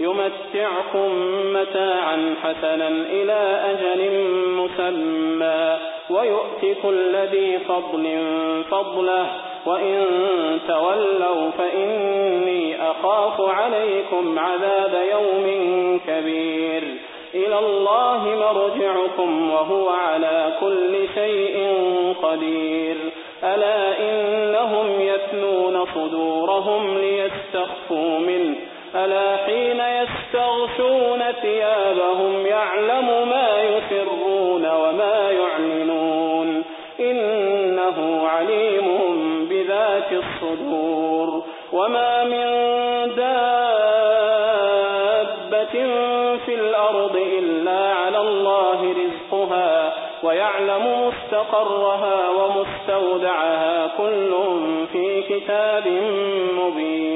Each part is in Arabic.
يمتعكم متاعا حسنا إلى أجل مسمى ويؤتك الذي فضل فضله وإن تولوا فإني أخاف عليكم عذاب يوم كبير. إلى الله مرجعكم وهو على كل شيء قدير. ألا إنهم يثنون صدورهم ليستخفوا منه. ألا حين يستغشون ثيابهم يعلم ما يسرون وما يعلنون. إنه عليم بذات الصدور. وما من دابة في الأرض إلا على الله رزقها ويعلم مستقرها ومستودعها. كل في كتاب مبين.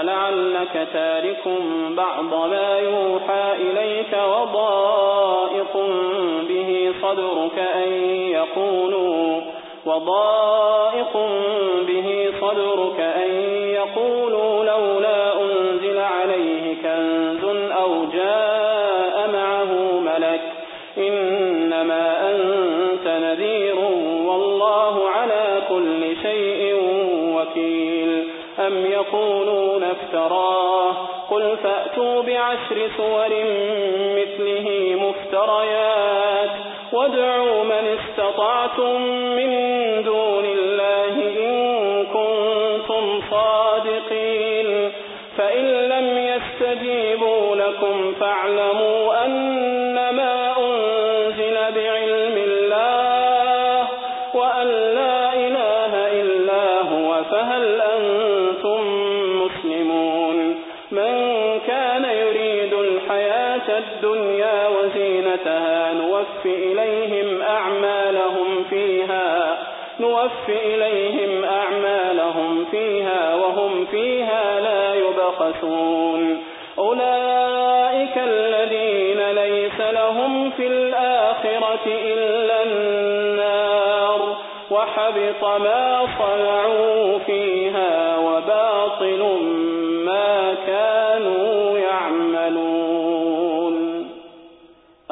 فلعلك تارك بعض ما يوحى إليك وضائق به صدرك أن يقولوا وضائق نوف إليهم أعمالهم فيها نوف إليهم أعمالهم فيها وهم فيها لا يبخسون. أولئك الذين ليس لهم في الآخرة إلا النار وحبط ما صنعوا فيها وباطل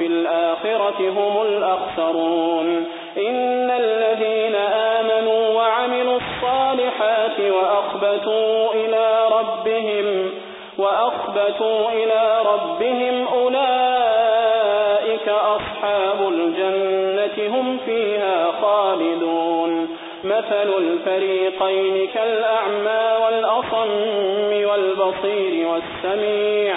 أنهم في الآخرة هم الأخسرون. إن الذين آمنوا وعملوا الصالحات وأخبتوا إلى ربهم وأخبتوا إلى ربهم أولئك أصحاب الجنة هم فيها خالدون. مثل الفريقين كالأعمى والأصم والبصير والسميع.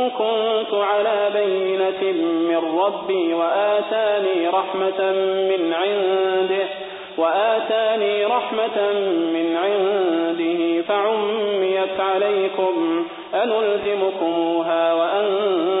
من ربي وآتاني رحمة من عنده وآتاني رحمة من عنده فعميت عليكم أنلزمكموها وأنتم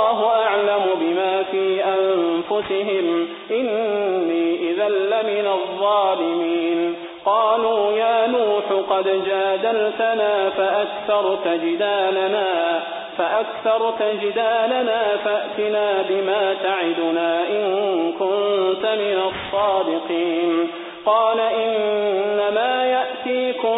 أنفسهم إني إذا لمن الظالمين قالوا يا نوح قد جادلتنا فأكثرت جدالنا فأكثرت جدالنا فأتنا بما تعدنا إن كنت من الصادقين قال إنما يأتيكم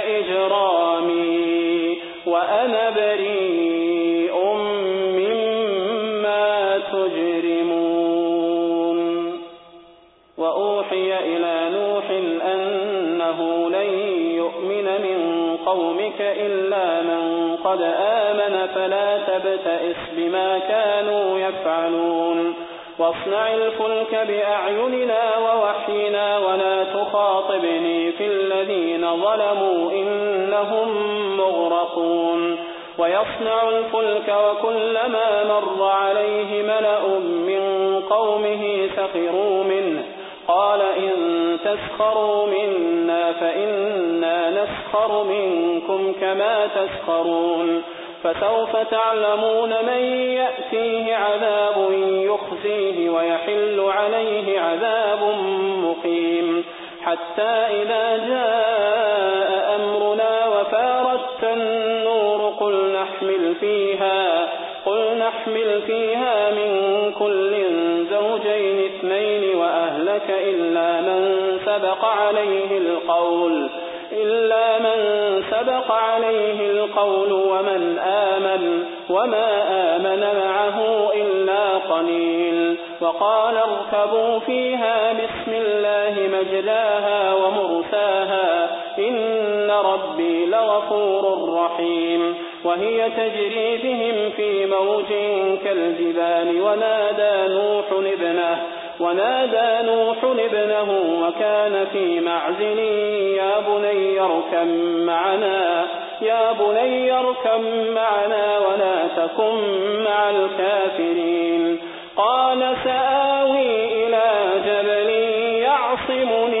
الفلك بأعيننا ووحينا ولا تخاطبني في الذين ظلموا إنهم مغرقون. ويصنع الفلك وكلما مر عليه ملأ من قومه سخروا منه. قال إن تسخروا منا فإنا نسخر منكم كما تسخرون. فسوف تعلمون من يأتيه عذاب يخزيه ويحل عليه عذاب مقيم. حتى إذا جاء أمرنا وفارت النور قل نحمل فيها قل نحمل فيها من كل زوجين اثنين وأهلك إلا من سبق عليه القول إلا من سبق عليه القول ومن آمن وما آمن معه قليل. وقال اركبوا فيها بسم الله مجلاها ومرساها. إن ربي لغفور رحيم. وهي تجري بهم في موج كالجبال. ونادى نوح ابنه ونادى نوح ابنه وكان في معزل يا بني اركم معنا يا بني اركم معنا ولا تكن مع الكافرين. قال سآوي إلى جبل يعصمني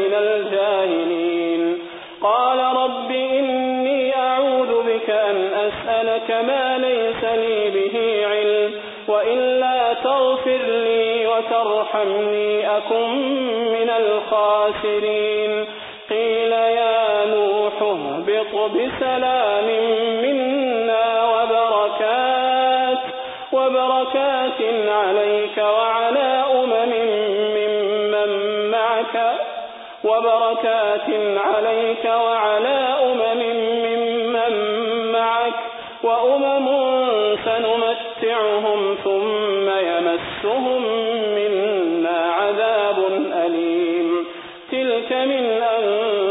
وترحمني أكن من الخاسرين. قيل يا نوح اهبط بسلام منا وبركات وبركات عليك وعلى أمم ممن معك وبركات عليك وعلى من أن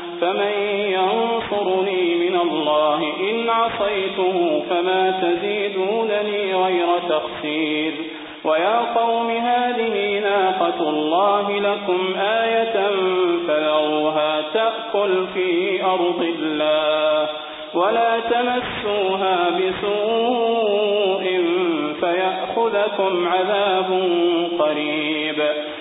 فمن ينصرني من الله إن عصيته فما تزيدونني غير تخسير. ويا قوم هذه ناقة الله لكم آية فذروها تأكل في أرض الله ولا تمسوها بسوء فيأخذكم عذاب قريب.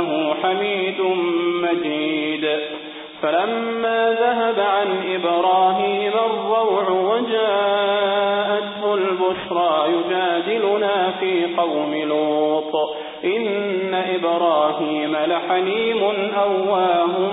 إنه حميد مجيد فلما ذهب عن إبراهيم الروع وجاءته البشرى يجادلنا في قوم لوط إن إبراهيم لحليم أواه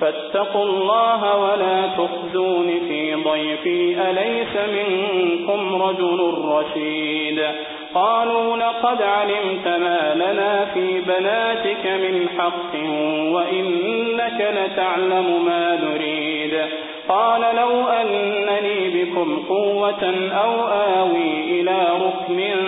فاتقوا الله ولا تخزون في ضيفي أليس منكم رجل رشيد؟ قالوا لقد علمت ما لنا في بناتك من حق وإنك لتعلم ما نريد. قال لو أنني بكم قوة أو آوي إلى ركن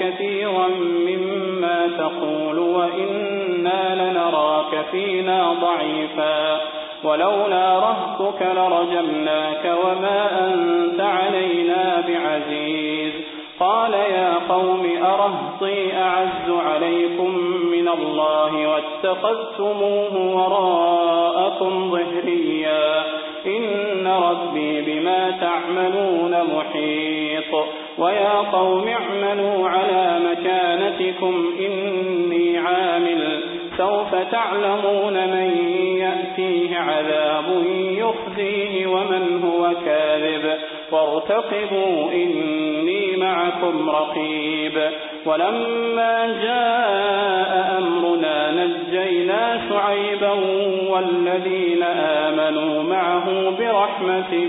كثيرا مما تقول وإنا لنراك فينا ضعيفا. ولولا رهتك لرجمناك وما أنت علينا بعزيز. قال يا قوم أرهطي أعز عليكم من الله واتخذتموه وراءكم ظهريا. إن ربي بما تعملون محيط. ويا قوم اعملوا على مكانتكم إني عامل. سوف تعلمون من يأتيه عذاب يخزيه ومن هو كاذب. وارتقبوا إني معكم رقيب. ولما جاء أمرنا نجينا شعيبا والذين آمنوا معه برحمة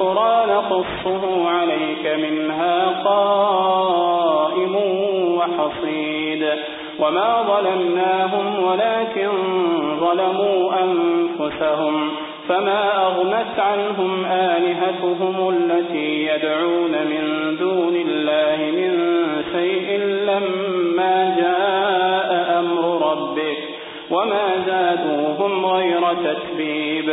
القرى نقصه عليك منها قائم وحصيد. وما ظلمناهم ولكن ظلموا أنفسهم. فما أغنت عنهم آلهتهم التي يدعون من دون الله من شيء لما جاء أمر ربك. وما زادوهم غير تتبيب.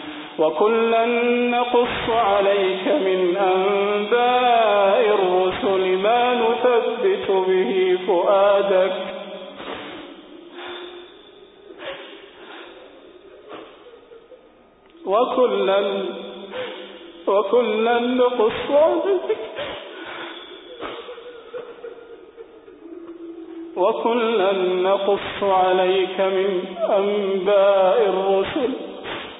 وكلا نقص عليك من أنباء الرسل ما نثبت به فؤادك وكلا وكلا نقص عليك وكلا نقص عليك من أنباء الرسل